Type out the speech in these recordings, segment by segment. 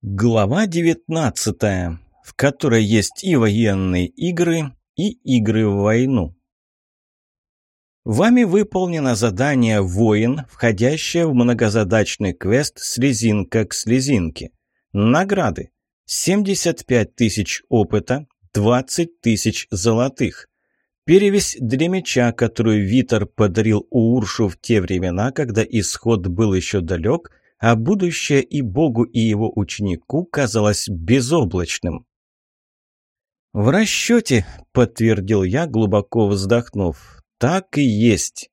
Глава 19, в которой есть и военные игры, и игры в войну. Вами выполнено задание «Воин», входящее в многозадачный квест «Слезинка к слезинке». Награды. 75 тысяч опыта, 20 тысяч золотых. Перевесь для меча, которую Витер подарил Ууршу в те времена, когда исход был еще далек, а будущее и Богу, и его ученику казалось безоблачным. «В расчете», — подтвердил я, глубоко вздохнув, — «так и есть».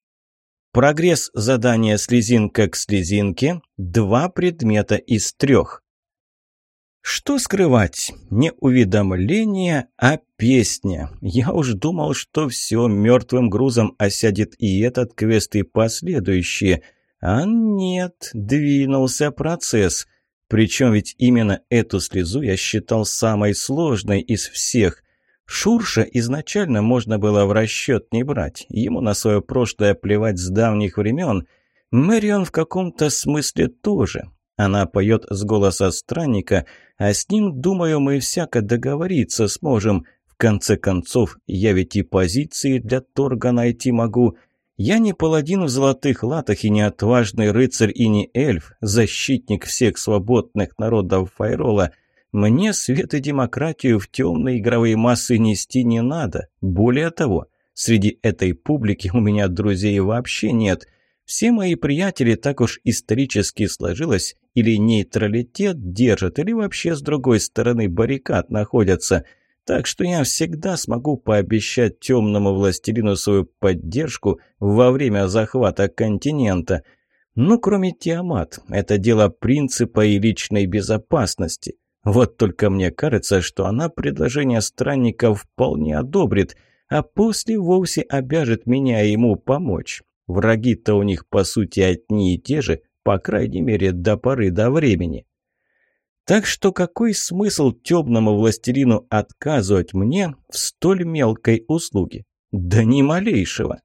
Прогресс задания «Слезинка к слезинке» — два предмета из трех. Что скрывать? Не уведомление, а песня. Я уж думал, что все мертвым грузом осядет и этот квест, и последующие — а нет, двинулся процесс. Причем ведь именно эту слезу я считал самой сложной из всех. Шурша изначально можно было в расчет не брать. Ему на свое прошлое плевать с давних времен. Мэрион в каком-то смысле тоже. Она поет с голоса странника, а с ним, думаю, мы всяко договориться сможем. В конце концов, я ведь и позиции для торга найти могу – я не паладин в золотых латах и не отважный рыцарь и не эльф, защитник всех свободных народов Файрола. Мне свет и демократию в темные игровые массы нести не надо. Более того, среди этой публики у меня друзей вообще нет. Все мои приятели так уж исторически сложилось, или нейтралитет держат, или вообще с другой стороны баррикад находятся – так что я всегда смогу пообещать темному властелину свою поддержку во время захвата континента. Ну, кроме Тиамат, это дело принципа и личной безопасности. Вот только мне кажется, что она предложение странника вполне одобрит, а после вовсе обяжет меня ему помочь. Враги-то у них, по сути, одни и те же, по крайней мере, до поры до времени. Так что какой смысл темному властелину отказывать мне в столь мелкой услуге? Да ни малейшего.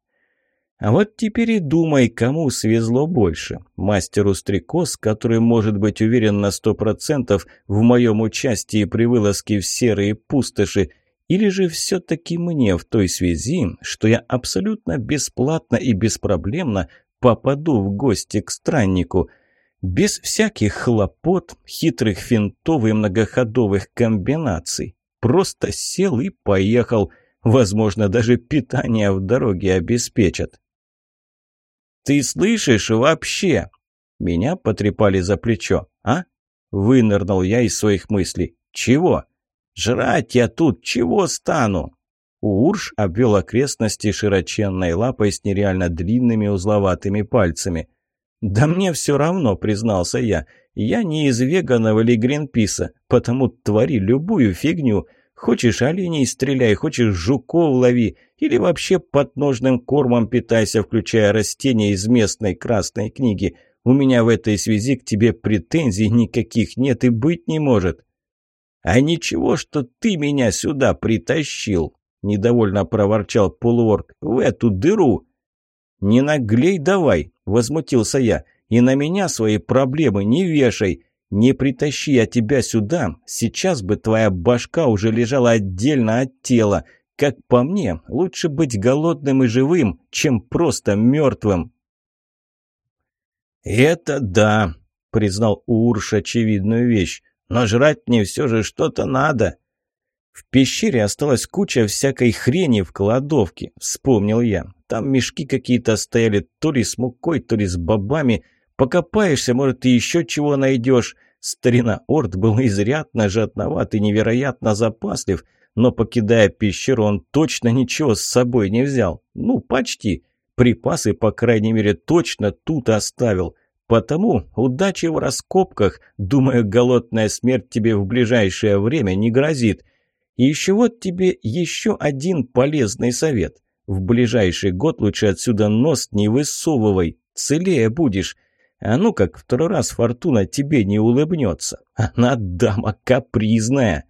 А вот теперь и думай, кому свезло больше. Мастеру Стрекоз, который может быть уверен на сто процентов в моем участии при вылазке в серые пустоши, или же все-таки мне в той связи, что я абсолютно бесплатно и беспроблемно попаду в гости к страннику – без всяких хлопот, хитрых финтов и многоходовых комбинаций. Просто сел и поехал. Возможно, даже питание в дороге обеспечат. «Ты слышишь вообще?» Меня потрепали за плечо. «А?» Вынырнул я из своих мыслей. «Чего? Жрать я тут чего стану?» Урш обвел окрестности широченной лапой с нереально длинными узловатыми пальцами – «Да мне все равно», — признался я. «Я не из веганов или Гринписа, потому твори любую фигню. Хочешь оленей стреляй, хочешь жуков лови, или вообще подножным кормом питайся, включая растения из местной красной книги. У меня в этой связи к тебе претензий никаких нет и быть не может». «А ничего, что ты меня сюда притащил!» – недовольно проворчал полуорг. «В эту дыру!» «Не наглей давай!» Возмутился я. «И на меня свои проблемы не вешай. Не притащи я тебя сюда. Сейчас бы твоя башка уже лежала отдельно от тела. Как по мне, лучше быть голодным и живым, чем просто мертвым». «Это да», — признал Урш очевидную вещь. «Но жрать мне все же что-то надо». В пещере осталась куча всякой хрени в кладовке, вспомнил я. Там мешки какие-то стояли, то ли с мукой, то ли с бобами. Покопаешься, может, и еще чего найдешь. Старина Орд был изрядно жадноват и невероятно запаслив, но, покидая пещеру, он точно ничего с собой не взял. Ну, почти. Припасы, по крайней мере, точно тут оставил. Потому удачи в раскопках, думаю, голодная смерть тебе в ближайшее время не грозит. И еще вот тебе еще один полезный совет – в ближайший год лучше отсюда нос не высовывай, целее будешь. А ну как второй раз фортуна тебе не улыбнется. Она дама капризная.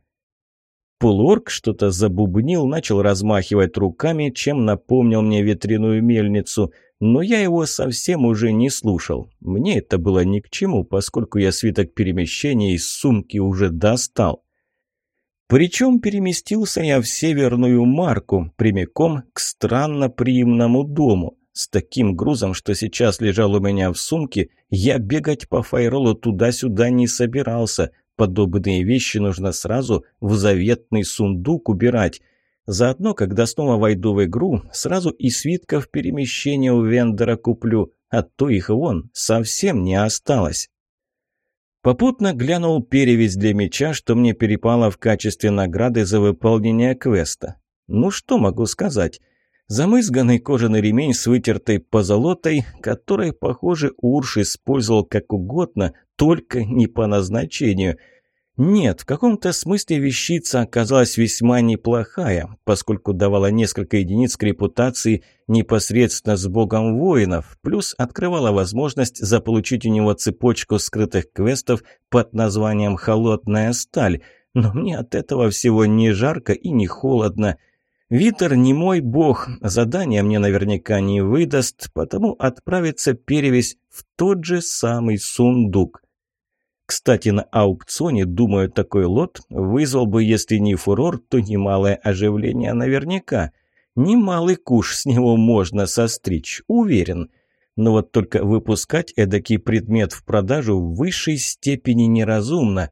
Полуорг что-то забубнил, начал размахивать руками, чем напомнил мне ветряную мельницу. Но я его совсем уже не слушал. Мне это было ни к чему, поскольку я свиток перемещения из сумки уже достал. Причем переместился я в Северную Марку, прямиком к странноприимному дому. С таким грузом, что сейчас лежал у меня в сумке, я бегать по файролу туда-сюда не собирался. Подобные вещи нужно сразу в заветный сундук убирать. Заодно, когда снова войду в игру, сразу и свитков перемещения у вендора куплю, а то их вон совсем не осталось. Попутно глянул перевязь для меча, что мне перепало в качестве награды за выполнение квеста. Ну что могу сказать? Замызганный кожаный ремень с вытертой позолотой, который, похоже, Урш использовал как угодно, только не по назначению – нет, в каком-то смысле вещица оказалась весьма неплохая, поскольку давала несколько единиц к репутации непосредственно с богом воинов, плюс открывала возможность заполучить у него цепочку скрытых квестов под названием «Холодная сталь», но мне от этого всего не жарко и не холодно. Витер не мой бог, задание мне наверняка не выдаст, потому отправится перевесь в тот же самый сундук». Кстати, на аукционе, думаю, такой лот вызвал бы, если не фурор, то немалое оживление наверняка. Немалый куш с него можно состричь, уверен. Но вот только выпускать эдакий предмет в продажу в высшей степени неразумно.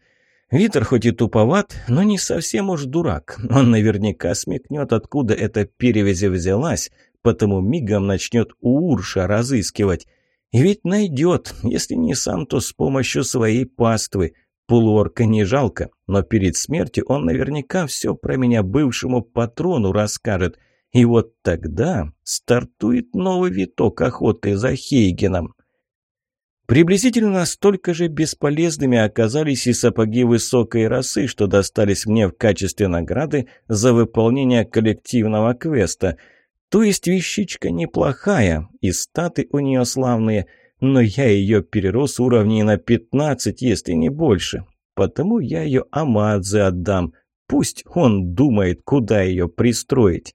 Витер хоть и туповат, но не совсем уж дурак. Он наверняка смекнет, откуда эта перевязь взялась, потому мигом начнет у Урша разыскивать. И ведь найдет, если не сам, то с помощью своей паствы. Полуорка не жалко, но перед смертью он наверняка все про меня бывшему патрону расскажет. И вот тогда стартует новый виток охоты за Хейгеном. Приблизительно столько же бесполезными оказались и сапоги высокой расы, что достались мне в качестве награды за выполнение коллективного квеста – то есть вещичка неплохая, и статы у нее славные, но я ее перерос уровней на 15, если не больше. Потому я ее Амадзе отдам. Пусть он думает, куда ее пристроить.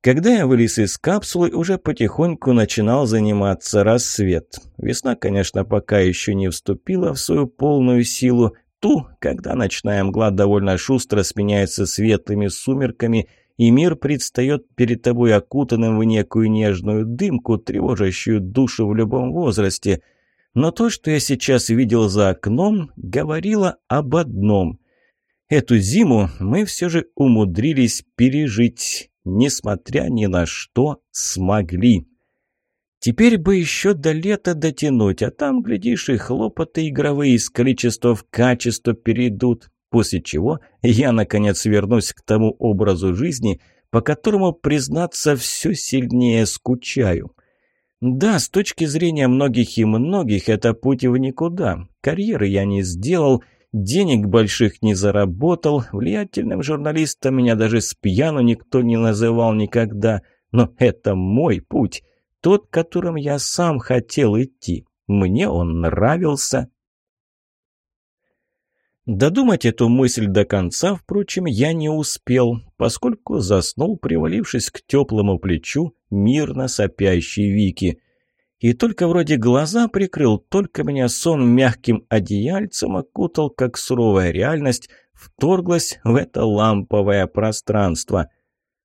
Когда я вылез из капсулы, уже потихоньку начинал заниматься рассвет. Весна, конечно, пока еще не вступила в свою полную силу, ту, когда ночная мгла довольно шустро сменяется светлыми сумерками – и мир предстает перед тобой окутанным в некую нежную дымку, тревожащую душу в любом возрасте. Но то, что я сейчас видел за окном, говорило об одном. Эту зиму мы все же умудрились пережить, несмотря ни на что смогли. Теперь бы еще до лета дотянуть, а там, глядишь, и хлопоты игровые из количества в качество перейдут после чего я, наконец, вернусь к тому образу жизни, по которому, признаться, все сильнее скучаю. Да, с точки зрения многих и многих, это путь в никуда. Карьеры я не сделал, денег больших не заработал, влиятельным журналистом меня даже с пьяну никто не называл никогда. Но это мой путь, тот, которым я сам хотел идти. Мне он нравился, Додумать эту мысль до конца, впрочем, я не успел, поскольку заснул, привалившись к теплому плечу мирно сопящей Вики. И только вроде глаза прикрыл, только меня сон мягким одеяльцем окутал, как суровая реальность вторглась в это ламповое пространство.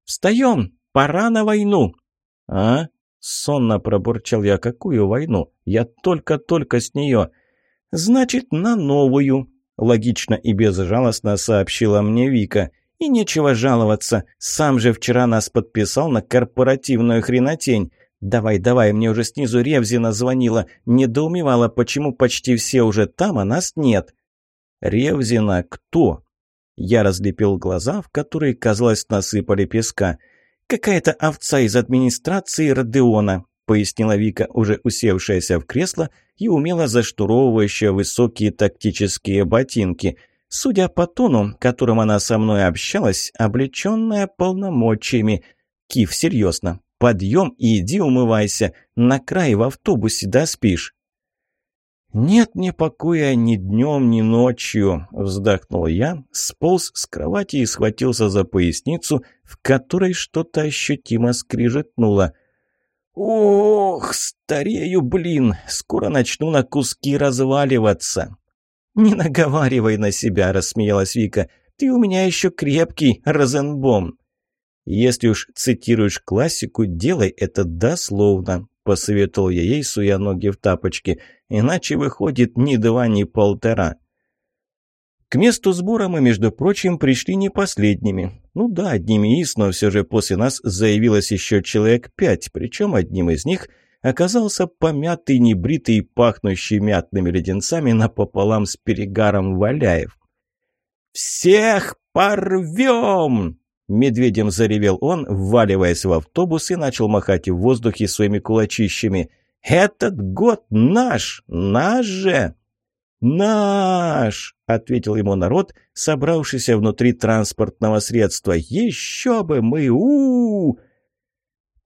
«Встаем! Пора на войну!» «А?» — сонно пробурчал я. «Какую войну? Я только-только с нее!» «Значит, на новую!» – логично и безжалостно сообщила мне Вика. «И нечего жаловаться. Сам же вчера нас подписал на корпоративную хренотень. Давай, давай, мне уже снизу Ревзина звонила. Недоумевала, почему почти все уже там, а нас нет». «Ревзина кто?» Я разлепил глаза, в которые, казалось, насыпали песка. «Какая-то овца из администрации Родеона пояснила Вика, уже усевшаяся в кресло и умело заштуровывающая высокие тактические ботинки. Судя по тону, которым она со мной общалась, облеченная полномочиями. Кив, серьезно, подъем и иди умывайся. На край в автобусе доспишь. Да «Нет мне покоя ни днем, ни ночью», — вздохнул я, сполз с кровати и схватился за поясницу, в которой что-то ощутимо скрижетнуло — «Ох, старею, блин! Скоро начну на куски разваливаться!» «Не наговаривай на себя!» – рассмеялась Вика. «Ты у меня еще крепкий, Розенбом!» «Если уж цитируешь классику, делай это дословно», – посоветовал я ей, суя ноги в тапочке. «Иначе выходит ни два, ни полтора». К месту сбора мы, между прочим, пришли не последними. Ну да, одними яиц, но все же после нас заявилось еще человек пять, причем одним из них оказался помятый, небритый, пахнущий мятными леденцами напополам с перегаром Валяев. «Всех порвем!» Медведем заревел он, вваливаясь в автобус и начал махать в воздухе своими кулачищами. «Этот год наш! Наш же!» «Наш!» — ответил ему народ, собравшийся внутри транспортного средства. «Еще бы мы! у, -у, -у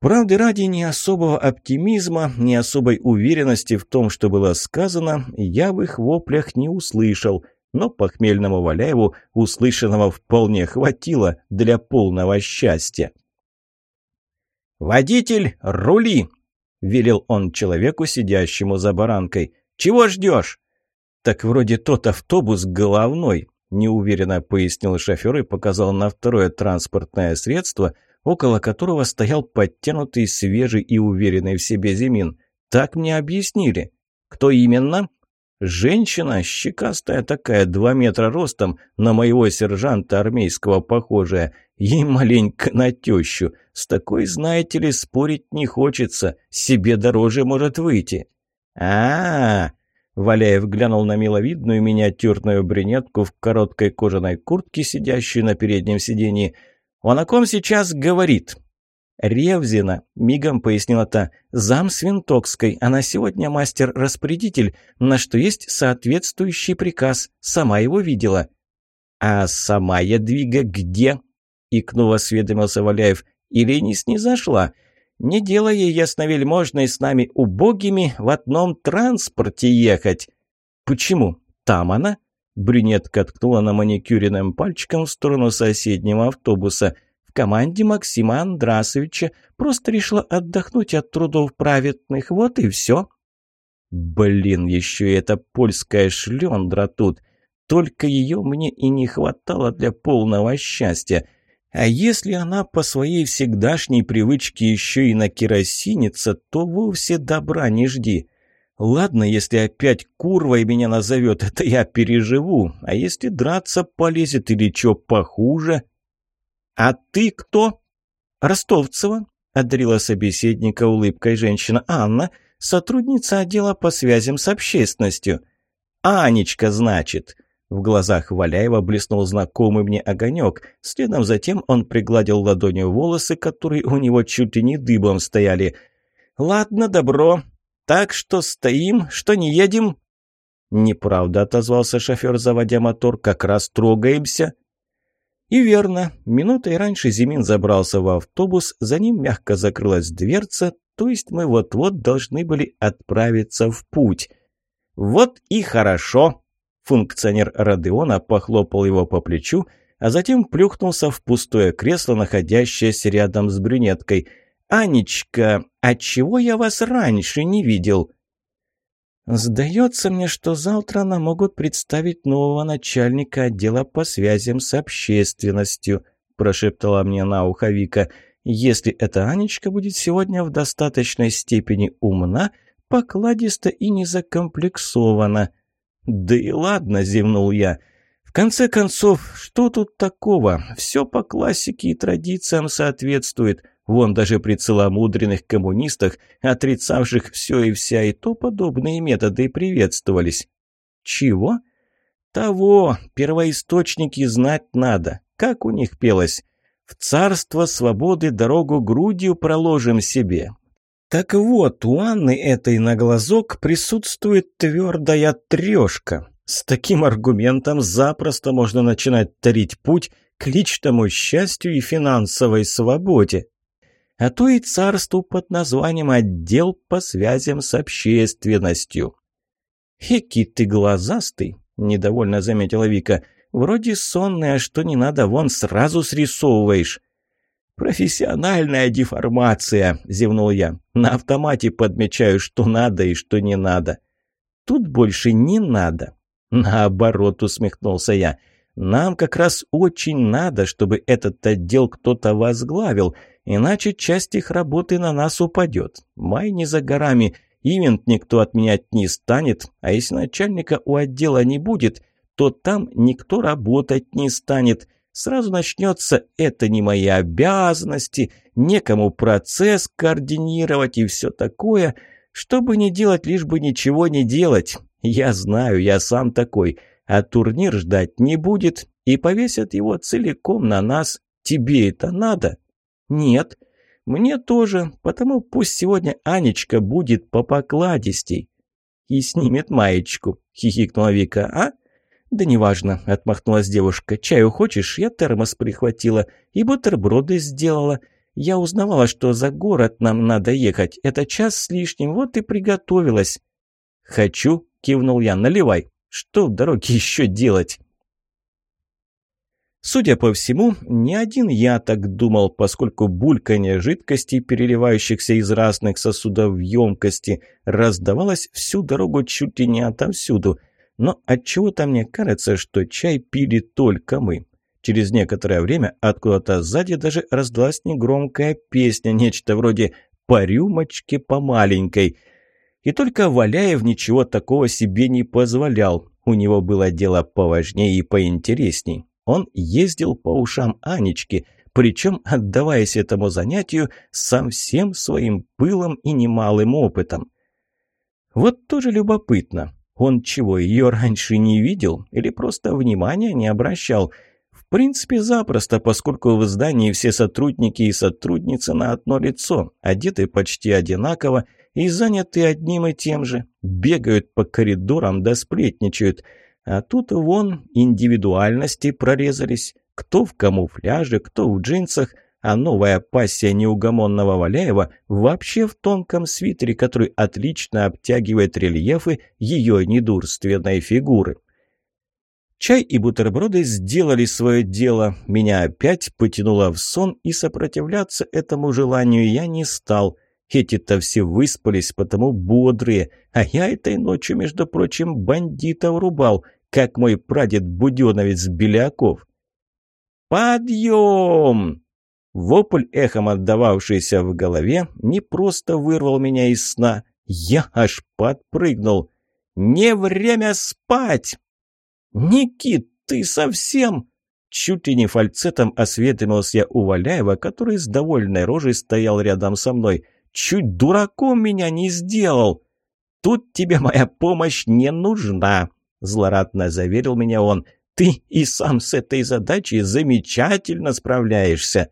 Правды ради не особого оптимизма, не особой уверенности в том, что было сказано, я в их воплях не услышал, но похмельному Валяеву услышанного вполне хватило для полного счастья. «Водитель, рули!» — велел он человеку, сидящему за баранкой. «Чего ждешь?» Так вроде тот автобус головной, неуверенно пояснил шофер и показал на второе транспортное средство, около которого стоял подтянутый, свежий и уверенный в себе Зимин. Так мне объяснили. Кто именно? Женщина, щекастая такая, два метра ростом, на моего сержанта армейского похожая. Ей маленько на тещу. С такой, знаете ли, спорить не хочется. Себе дороже может выйти. а а, -а Валяев глянул на миловидную миниатюрную брюнетку в короткой кожаной куртке, сидящую на переднем сидении. «Он о ком сейчас говорит?» «Ревзина», — мигом пояснила та, — «зам Свинтокской. Она сегодня мастер-распорядитель, на что есть соответствующий приказ. Сама его видела». «А сама я двига где?» — икнув осведомился Валяев. «Или не снизошла?» зашла. Не делая ясновельможной с нами убогими в одном транспорте ехать. Почему? Там она? Брюнетка ткнула на маникюренным пальчиком в сторону соседнего автобуса. В команде Максима Андрасовича просто решила отдохнуть от трудов праведных. Вот и все. Блин, еще и эта польская шлендра тут. Только ее мне и не хватало для полного счастья. А если она по своей всегдашней привычке еще и на накеросинится, то вовсе добра не жди. Ладно, если опять курвой меня назовет, это я переживу. А если драться полезет или что похуже? А ты кто? Ростовцева, одарила собеседника улыбкой женщина Анна, сотрудница отдела по связям с общественностью. Анечка, значит. В глазах Валяева блеснул знакомый мне огонек. Следом затем он пригладил ладонью волосы, которые у него чуть ли не дыбом стояли. «Ладно, добро. Так что стоим, что не едем?» «Неправда», — отозвался шофер, заводя мотор, — «как раз трогаемся». И верно. Минутой раньше Зимин забрался в автобус, за ним мягко закрылась дверца, то есть мы вот-вот должны были отправиться в путь. «Вот и хорошо», Функционер Родеона похлопал его по плечу, а затем плюхнулся в пустое кресло, находящееся рядом с брюнеткой. «Анечка, а отчего я вас раньше не видел?» «Сдается мне, что завтра нам могут представить нового начальника отдела по связям с общественностью», прошептала мне на ухо Вика. «Если эта Анечка будет сегодня в достаточной степени умна, покладиста и незакомплексована». «Да и ладно», — зевнул я. «В конце концов, что тут такого? Все по классике и традициям соответствует. Вон даже при целомудренных коммунистах, отрицавших все и вся и то подобные методы приветствовались». «Чего?» «Того! Первоисточники знать надо. Как у них пелось?» В царство свободы дорогу грудью проложим себе. Так вот, у Анны этой на глазок присутствует твердая трешка. С таким аргументом запросто можно начинать тарить путь к личному счастью и финансовой свободе. А то и царству под названием «Отдел по связям с общественностью». «Хеки ты глазастый», — недовольно заметила Вика. «Вроде сонный, а что не надо, вон сразу срисовываешь». «Профессиональная деформация», — зевнул я. «На автомате подмечаю, что надо и что не надо». «Тут больше не надо». «Наоборот», — усмехнулся я. «Нам как раз очень надо, чтобы этот отдел кто-то возглавил, иначе часть их работы на нас упадет. Май не за горами, ивент никто отменять не станет, а если начальника у отдела не будет, то там никто работать не станет». Сразу начнется «это не мои обязанности», «некому процесс координировать» и все такое. Что бы ни делать, лишь бы ничего не делать. Я знаю, я сам такой. А турнир ждать не будет и повесят его целиком на нас. Тебе это надо? Нет. Мне тоже, потому пусть сегодня Анечка будет по покладистей. И снимет маечку, хихикнула Вика. А? «Да неважно», – отмахнулась девушка. «Чаю хочешь? Я термос прихватила и бутерброды сделала. Я узнавала, что за город нам надо ехать. Это час с лишним, вот и приготовилась». «Хочу», – кивнул я, – «наливай. Что в дороге еще делать?» Судя по всему, не один я так думал, поскольку бульканье жидкостей, переливающихся из разных сосудов в емкости, раздавалось всю дорогу чуть ли не отовсюду – но отчего-то мне кажется, что чай пили только мы. Через некоторое время откуда-то сзади даже раздалась негромкая песня, нечто вроде «По рюмочке, по маленькой». И только Валяев ничего такого себе не позволял. У него было дело поважнее и поинтересней. Он ездил по ушам Анечки, причем, отдаваясь этому занятию, со всем своим пылом и немалым опытом. Вот тоже любопытно. Он чего, ее раньше не видел или просто внимания не обращал? В принципе, запросто, поскольку в здании все сотрудники и сотрудницы на одно лицо, одеты почти одинаково и заняты одним и тем же, бегают по коридорам да сплетничают. А тут вон индивидуальности прорезались, кто в камуфляже, кто в джинсах, а новая пассия неугомонного Валяева вообще в тонком свитере, который отлично обтягивает рельефы ее недурственной фигуры. Чай и бутерброды сделали свое дело. Меня опять потянуло в сон, и сопротивляться этому желанию я не стал. Эти-то все выспались, потому бодрые, а я этой ночью, между прочим, бандитов рубал, как мой прадед Буденовец Беляков. «Подъем!» Вопль, эхом отдававшийся в голове, не просто вырвал меня из сна. Я аж подпрыгнул. «Не время спать!» «Никит, ты совсем...» Чуть ли не фальцетом осведомился я у Валяева, который с довольной рожей стоял рядом со мной. «Чуть дураком меня не сделал!» «Тут тебе моя помощь не нужна!» Злорадно заверил меня он. «Ты и сам с этой задачей замечательно справляешься!»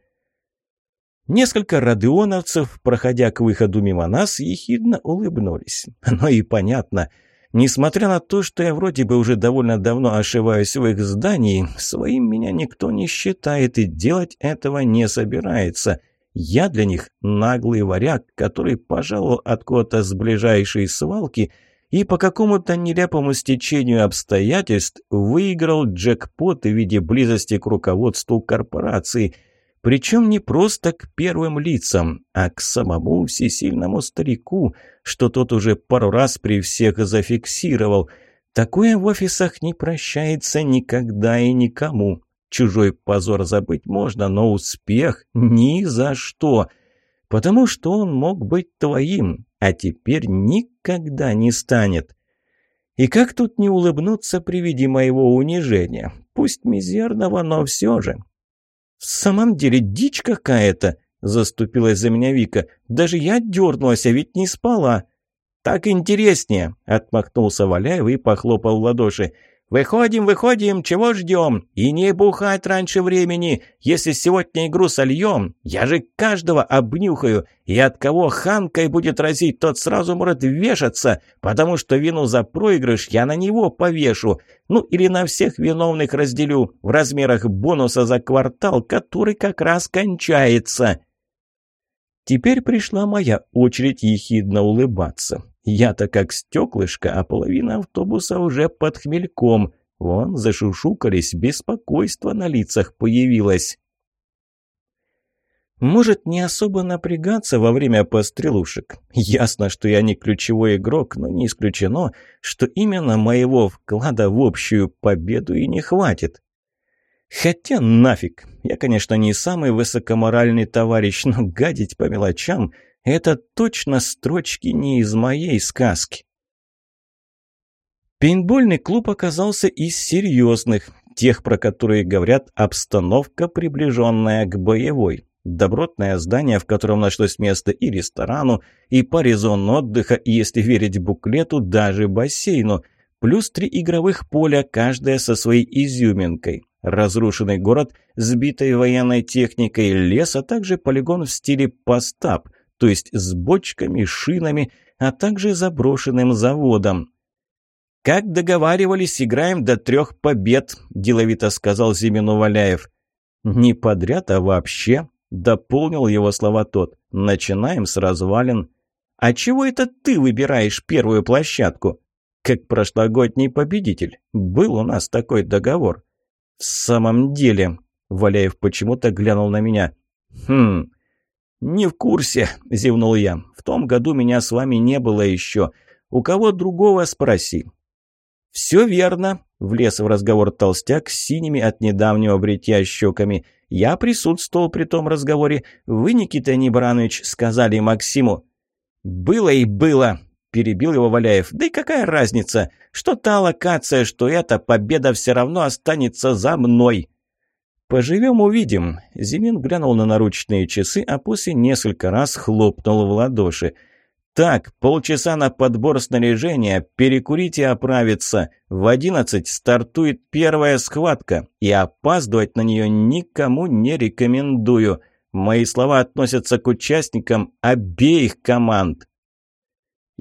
Несколько родионовцев, проходя к выходу мимо нас, ехидно улыбнулись. Но ну и понятно. Несмотря на то, что я вроде бы уже довольно давно ошиваюсь в их здании, своим меня никто не считает и делать этого не собирается. Я для них наглый варяг, который пожаловал откуда-то с ближайшей свалки и по какому-то нелепому стечению обстоятельств выиграл джекпот в виде близости к руководству корпорации – причем не просто к первым лицам, а к самому всесильному старику, что тот уже пару раз при всех зафиксировал. Такое в офисах не прощается никогда и никому. Чужой позор забыть можно, но успех ни за что. Потому что он мог быть твоим, а теперь никогда не станет. И как тут не улыбнуться при виде моего унижения? Пусть мизерного, но все же. «В самом деле дичь какая-то!» – заступилась за меня Вика. «Даже я дернулась, а ведь не спала!» «Так интереснее!» – отмахнулся Валяев и похлопал в ладоши. «Выходим, выходим, чего ждем? И не бухать раньше времени. Если сегодня игру сольем, я же каждого обнюхаю, и от кого ханкой будет разить, тот сразу может вешаться, потому что вину за проигрыш я на него повешу. Ну или на всех виновных разделю в размерах бонуса за квартал, который как раз кончается». Теперь пришла моя очередь ехидно улыбаться. Я-то как стеклышко, а половина автобуса уже под хмельком. Вон зашушукались, беспокойство на лицах появилось. Может не особо напрягаться во время пострелушек. Ясно, что я не ключевой игрок, но не исключено, что именно моего вклада в общую победу и не хватит. Хотя нафиг. Я, конечно, не самый высокоморальный товарищ, но гадить по мелочам – это точно строчки не из моей сказки. Пейнтбольный клуб оказался из серьезных, тех, про которые говорят «обстановка, приближенная к боевой». Добротное здание, в котором нашлось место и ресторану, и паре отдыха, и, если верить буклету, даже бассейну. Плюс три игровых поля, каждая со своей изюминкой. Разрушенный город, сбитый военной техникой, лес, а также полигон в стиле «постап», то есть с бочками, шинами, а также заброшенным заводом. «Как договаривались, играем до трех побед», – деловито сказал Зимину Валяев. «Не подряд, а вообще», – дополнил его слова тот. «Начинаем с развалин». «А чего это ты выбираешь первую площадку?» «Как прошлогодний победитель. Был у нас такой договор». «В самом деле», – Валяев почему-то глянул на меня. «Хм, «Не в курсе», – зевнул я. «В том году меня с вами не было еще. У кого другого спроси». «Все верно», – влез в разговор толстяк с синими от недавнего бритья щеками. «Я присутствовал при том разговоре. Вы, Никита Небранович, сказали Максиму». «Было и было», – перебил его Валяев. «Да и какая разница? Что та локация, что эта победа все равно останется за мной». «Поживем – увидим!» Зимин глянул на наручные часы, а после несколько раз хлопнул в ладоши. «Так, полчаса на подбор снаряжения, перекурить и оправиться. В одиннадцать стартует первая схватка, и опаздывать на нее никому не рекомендую. Мои слова относятся к участникам обеих команд».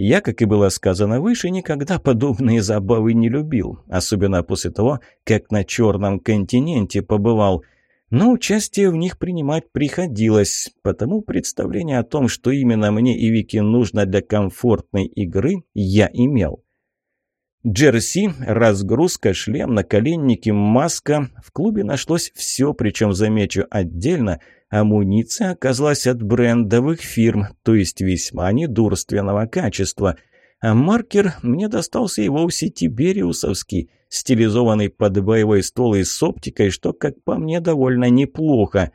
Я, как и было сказано выше, никогда подобные забавы не любил, особенно после того, как на Черном континенте побывал. Но участие в них принимать приходилось, потому представление о том, что именно мне и Вики нужно для комфортной игры, я имел. Джерси, разгрузка, шлем, наколенники, маска. В клубе нашлось все, причем, замечу отдельно, амуниция оказалась от брендовых фирм, то есть весьма недурственного качества. А маркер мне достался и вовсе тибериусовский, стилизованный под боевой стол и с оптикой, что, как по мне, довольно неплохо.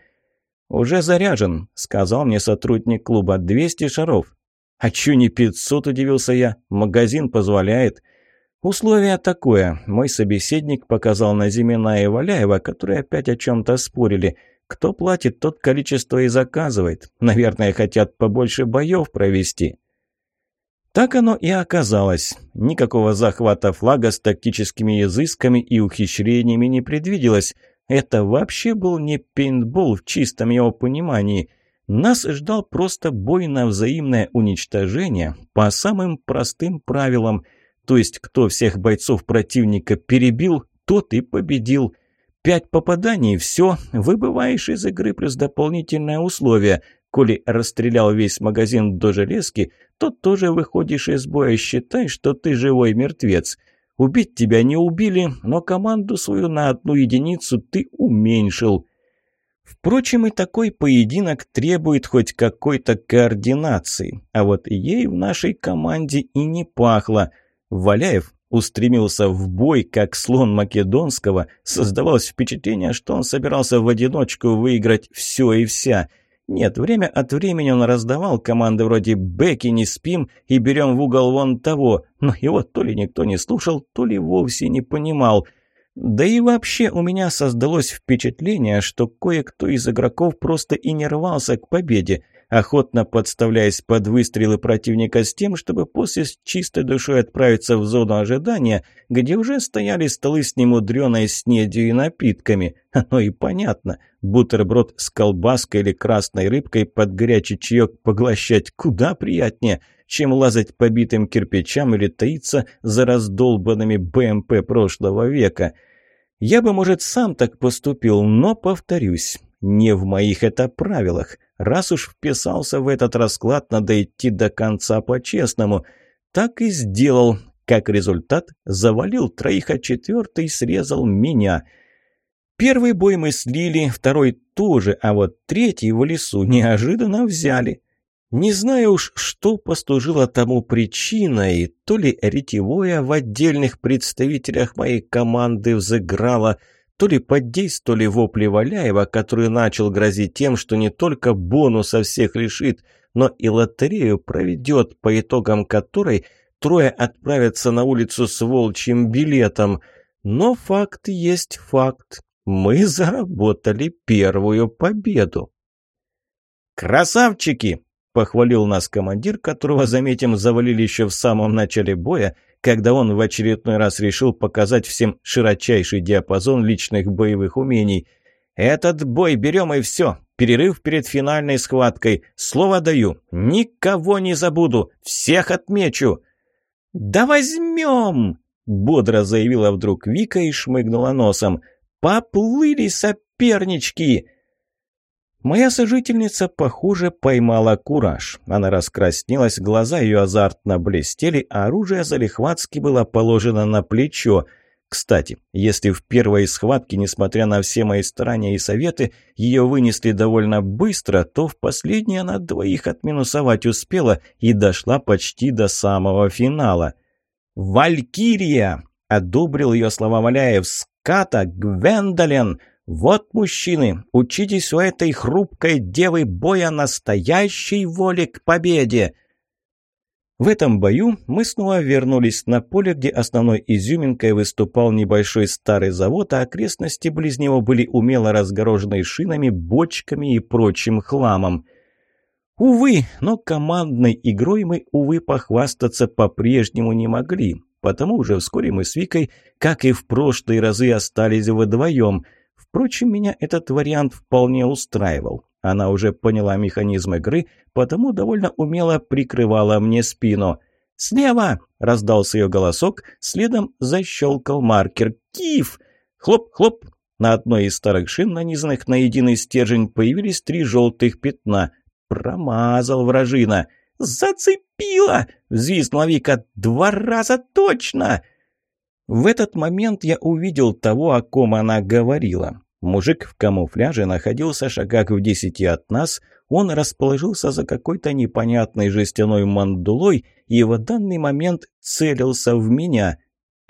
«Уже заряжен», — сказал мне сотрудник клуба, — «200 шаров». «А чё не 500?» — удивился я. «Магазин позволяет». Условие такое. Мой собеседник показал на Зимина и Валяева, которые опять о чем-то спорили. Кто платит, тот количество и заказывает. Наверное, хотят побольше боев провести. Так оно и оказалось. Никакого захвата флага с тактическими изысками и ухищрениями не предвиделось. Это вообще был не пейнтбол в чистом его понимании. Нас ждал просто бой на взаимное уничтожение по самым простым правилам – то есть, кто всех бойцов противника перебил, тот и победил. Пять попаданий – все, выбываешь из игры плюс дополнительное условие. Коли расстрелял весь магазин до железки, то тоже выходишь из боя, считай, что ты живой мертвец. Убить тебя не убили, но команду свою на одну единицу ты уменьшил. Впрочем, и такой поединок требует хоть какой-то координации, а вот ей в нашей команде и не пахло – Валяев устремился в бой, как слон Македонского. Создавалось впечатление, что он собирался в одиночку выиграть все и вся. Нет, время от времени он раздавал команды вроде «Бэки, не спим» и «Берем в угол вон того», но его то ли никто не слушал, то ли вовсе не понимал – да и вообще у меня создалось впечатление, что кое-кто из игроков просто и не рвался к победе охотно подставляясь под выстрелы противника с тем, чтобы после с чистой душой отправиться в зону ожидания, где уже стояли столы с немудреной снедью и напитками. Оно ну и понятно. Бутерброд с колбаской или красной рыбкой под горячий чаек поглощать куда приятнее, чем лазать по битым кирпичам или таиться за раздолбанными БМП эм прошлого века. Я бы, может, сам так поступил, но, повторюсь, не в моих это правилах. Раз уж вписался в этот расклад, надо идти до конца по-честному. Так и сделал. Как результат, завалил троих, а четвертый срезал меня. Первый бой мы слили, второй тоже, а вот третий в лесу неожиданно взяли. Не знаю уж, что послужило тому причиной, то ли ретевое в отдельных представителях моей команды взыграло – то ли под ли вопли Валяева, который начал грозить тем, что не только бонуса всех лишит, но и лотерею проведет, по итогам которой трое отправятся на улицу с волчьим билетом. Но факт есть факт. Мы заработали первую победу. «Красавчики!» — похвалил нас командир, которого, заметим, завалили еще в самом начале боя когда он в очередной раз решил показать всем широчайший диапазон личных боевых умений. «Этот бой берем и все. Перерыв перед финальной схваткой. Слово даю. Никого не забуду. Всех отмечу». «Да возьмем!» — бодро заявила вдруг Вика и шмыгнула носом. «Поплыли сопернички!» Моя сожительница, похоже, поймала кураж. Она раскраснелась, глаза ее азартно блестели, а оружие залихватски было положено на плечо. Кстати, если в первой схватке, несмотря на все мои старания и советы, ее вынесли довольно быстро, то в последней она двоих отминусовать успела и дошла почти до самого финала. «Валькирия!» — одобрил ее слова Валяев. «Ската! Гвендолен!» Вот, мужчины, учитесь у этой хрупкой девы боя настоящей воли к победе. В этом бою мы снова вернулись на поле, где основной изюминкой выступал небольшой старый завод, а окрестности близ него были умело разгорожены шинами, бочками и прочим хламом. Увы, но командной игрой мы, увы, похвастаться по-прежнему не могли, потому уже вскоре мы с Викой, как и в прошлые разы, остались вдвоем – Впрочем, меня этот вариант вполне устраивал. Она уже поняла механизм игры, потому довольно умело прикрывала мне спину. «Слева!» – раздался ее голосок, следом защелкал маркер. «Киев!» Хлоп-хлоп! На одной из старых шин, нанизанных на единый стержень, появились три желтых пятна. Промазал вражина. «Зацепила!» – взвизгнула Вика. «Два раза точно!» В этот момент я увидел того, о ком она говорила. Мужик в камуфляже находился шагах в десяти от нас, он расположился за какой-то непонятной жестяной мандулой и в данный момент целился в меня.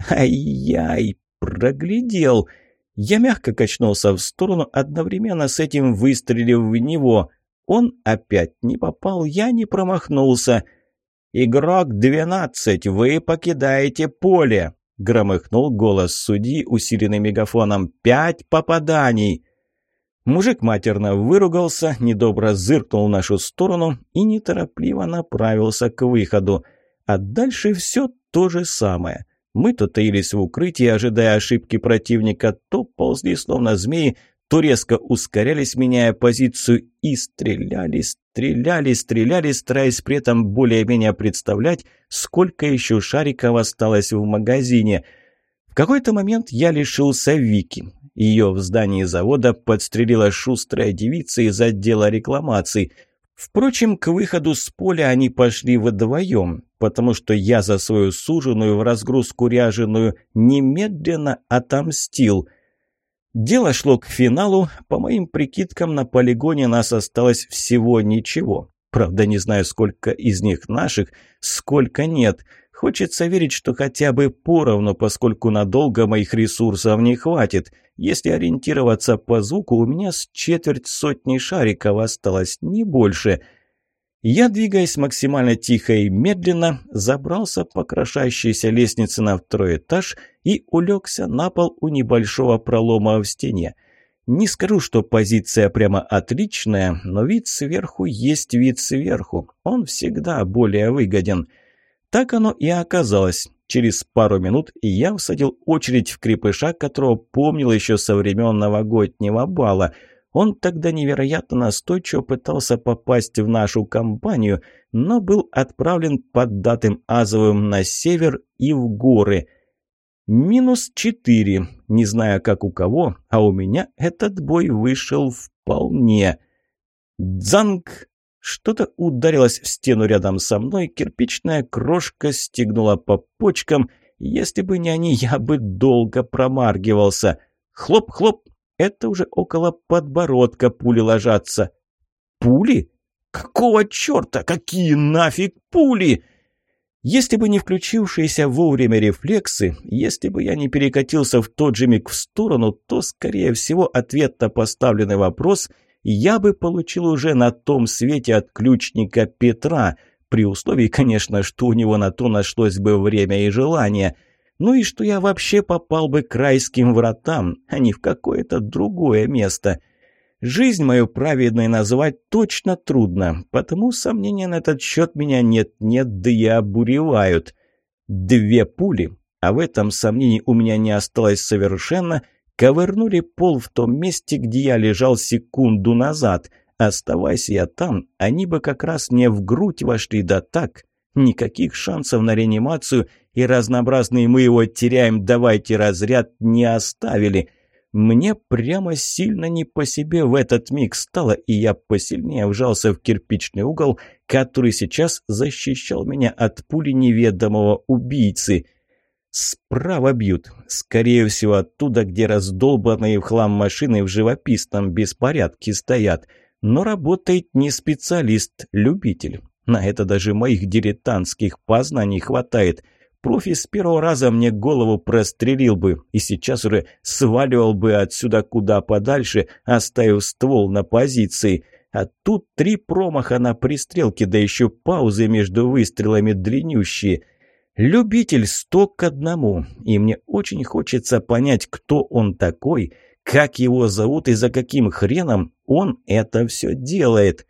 Ай-яй, проглядел. Я мягко качнулся в сторону, одновременно с этим выстрелив в него. Он опять не попал, я не промахнулся. «Игрок двенадцать, вы покидаете поле!» — громыхнул голос судьи, усиленный мегафоном. «Пять попаданий!» Мужик матерно выругался, недобро зыркнул в нашу сторону и неторопливо направился к выходу. А дальше все то же самое. Мы то таились в укрытии, ожидая ошибки противника, то ползли, словно змеи, то резко ускорялись, меняя позицию, и стреляли, стреляли, стреляли, стараясь при этом более-менее представлять, сколько еще шариков осталось в магазине. В какой-то момент я лишился Вики. Ее в здании завода подстрелила шустрая девица из отдела рекламации. Впрочем, к выходу с поля они пошли вдвоем, потому что я за свою суженую в разгрузку ряженую немедленно отомстил – Дело шло к финалу. По моим прикидкам, на полигоне нас осталось всего ничего. Правда, не знаю, сколько из них наших, сколько нет. Хочется верить, что хотя бы поровну, поскольку надолго моих ресурсов не хватит. Если ориентироваться по звуку, у меня с четверть сотни шариков осталось не больше. Я, двигаясь максимально тихо и медленно, забрался по крошащейся лестнице на второй этаж – и улегся на пол у небольшого пролома в стене. Не скажу, что позиция прямо отличная, но вид сверху есть вид сверху. Он всегда более выгоден. Так оно и оказалось. Через пару минут я всадил очередь в крепыша, которого помнил еще со времен новогоднего бала. Он тогда невероятно настойчиво пытался попасть в нашу компанию, но был отправлен поддатым Азовым на север и в горы – Минус четыре. Не знаю, как у кого, а у меня этот бой вышел вполне. Дзанг! Что-то ударилось в стену рядом со мной, кирпичная крошка стегнула по почкам. Если бы не они, я бы долго промаргивался. Хлоп-хлоп! Это уже около подбородка пули ложатся. Пули? Какого черта? Какие нафиг пули? Если бы не включившиеся вовремя рефлексы, если бы я не перекатился в тот же миг в сторону, то, скорее всего, ответ на поставленный вопрос я бы получил уже на том свете от ключника Петра, при условии, конечно, что у него на то нашлось бы время и желание. Ну и что я вообще попал бы к райским вратам, а не в какое-то другое место – Жизнь мою праведной назвать точно трудно, потому сомнения на этот счет меня нет-нет, да и обуревают. Две пули, а в этом сомнений у меня не осталось совершенно, ковырнули пол в том месте, где я лежал секунду назад. Оставайся я там, они бы как раз мне в грудь вошли, да так. Никаких шансов на реанимацию, и разнообразные мы его теряем, давайте разряд, не оставили». Мне прямо сильно не по себе в этот миг стало, и я посильнее вжался в кирпичный угол, который сейчас защищал меня от пули неведомого убийцы. Справа бьют. Скорее всего, оттуда, где раздолбанные в хлам машины в живописном беспорядке стоят. Но работает не специалист, любитель. На это даже моих дилетантских познаний хватает – профи с первого раза мне голову прострелил бы и сейчас уже сваливал бы отсюда куда подальше, оставив ствол на позиции. А тут три промаха на пристрелке, да еще паузы между выстрелами длиннющие. Любитель сто к одному, и мне очень хочется понять, кто он такой, как его зовут и за каким хреном он это все делает».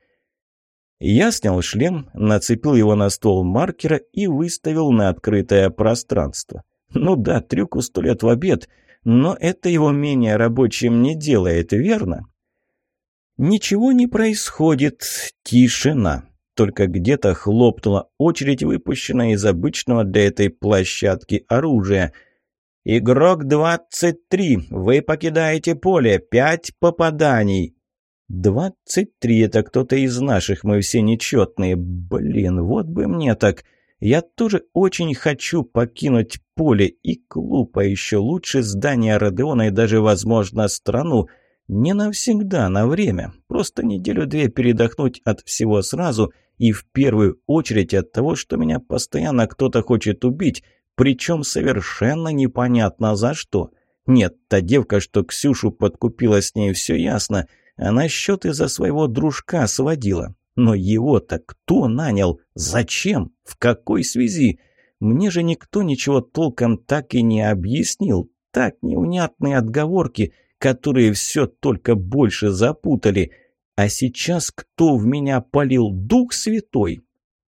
Я снял шлем, нацепил его на стол маркера и выставил на открытое пространство. Ну да, трюку сто лет в обед, но это его менее рабочим не делает, верно? Ничего не происходит, тишина. Только где-то хлопнула очередь, выпущенная из обычного для этой площадки оружия. «Игрок 23, вы покидаете поле, пять попаданий!» «Двадцать три — это кто-то из наших, мы все нечетные. Блин, вот бы мне так. Я тоже очень хочу покинуть поле и клуб, а еще лучше здание Родеона и даже, возможно, страну. Не навсегда, на время. Просто неделю-две передохнуть от всего сразу и в первую очередь от того, что меня постоянно кто-то хочет убить, причем совершенно непонятно за что. Нет, та девка, что Ксюшу подкупила, с ней все ясно — а Она счет из-за своего дружка сводила. Но его-то кто нанял? Зачем? В какой связи? Мне же никто ничего толком так и не объяснил. Так неунятные отговорки, которые все только больше запутали. А сейчас кто в меня полил Дух Святой?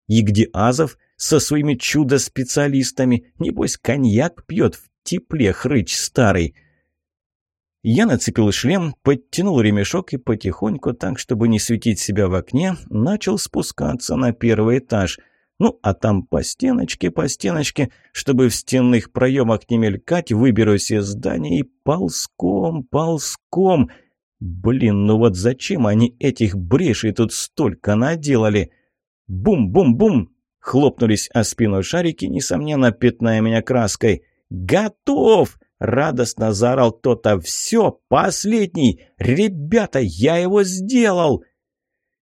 Игдиазов со своими чудо-специалистами, небось, коньяк пьет в тепле хрыч старый. Я нацепил шлем, подтянул ремешок и потихоньку, так чтобы не светить себя в окне, начал спускаться на первый этаж. Ну, а там по стеночке, по стеночке, чтобы в стенных проемах не мелькать, выберусь из здания и ползком, ползком. Блин, ну вот зачем они этих брешей тут столько наделали? Бум-бум-бум! Хлопнулись о спину шарики, несомненно, пятная меня краской. «Готов!» Радостно заорал кто-то. «Все, последний! Ребята, я его сделал!»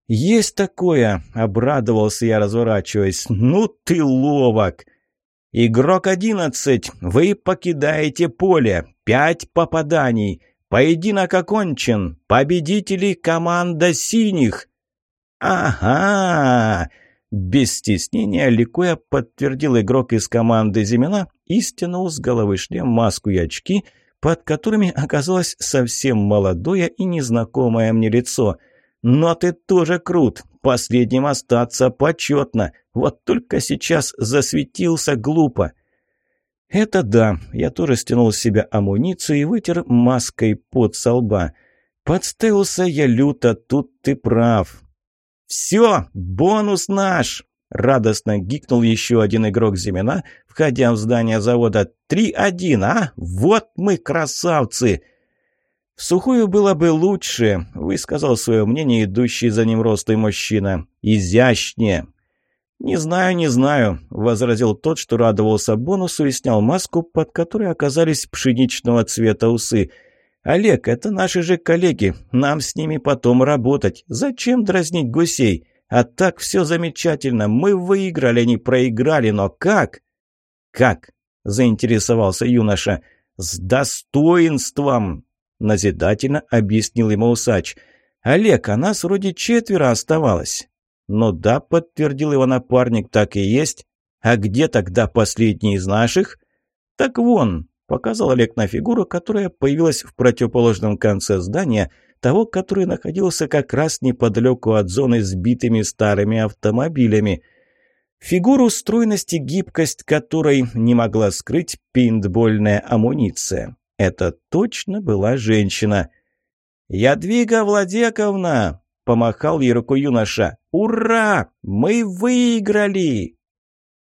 «Есть такое!» — обрадовался я, разворачиваясь. «Ну ты ловок!» «Игрок одиннадцать, вы покидаете поле. Пять попаданий. Поединок окончен. Победители команда синих!» «Ага!» Без стеснения, ликуя, подтвердил игрок из команды «Зимина», и стянул с головы шлем, маску и очки, под которыми оказалось совсем молодое и незнакомое мне лицо. «Но ты тоже крут! Последним остаться почетно! Вот только сейчас засветился глупо!» «Это да, я тоже стянул с себя амуницию и вытер маской под со лба. Подстылся я люто, тут ты прав!» «Все, бонус наш!» Радостно гикнул еще один игрок Зимина, входя в здание завода. «Три-один, а? Вот мы красавцы!» «В сухую было бы лучше», — высказал свое мнение идущий за ним рослый мужчина. «Изящнее». «Не знаю, не знаю», — возразил тот, что радовался бонусу и снял маску, под которой оказались пшеничного цвета усы. «Олег, это наши же коллеги, нам с ними потом работать. Зачем дразнить гусей?» А так все замечательно. Мы выиграли, не проиграли. Но как? Как? Заинтересовался юноша. С достоинством, назидательно объяснил ему усач. Олег, а нас вроде четверо оставалось. Ну да, подтвердил его напарник, так и есть. А где тогда последний из наших? Так вон, показал Олег на фигуру, которая появилась в противоположном конце здания – того, который находился как раз неподалеку от зоны сбитыми старыми автомобилями. Фигуру стройность гибкость которой не могла скрыть пинтбольная амуниция. Это точно была женщина. «Ядвига Владековна!» — помахал ей рукой юноша. «Ура! Мы выиграли!»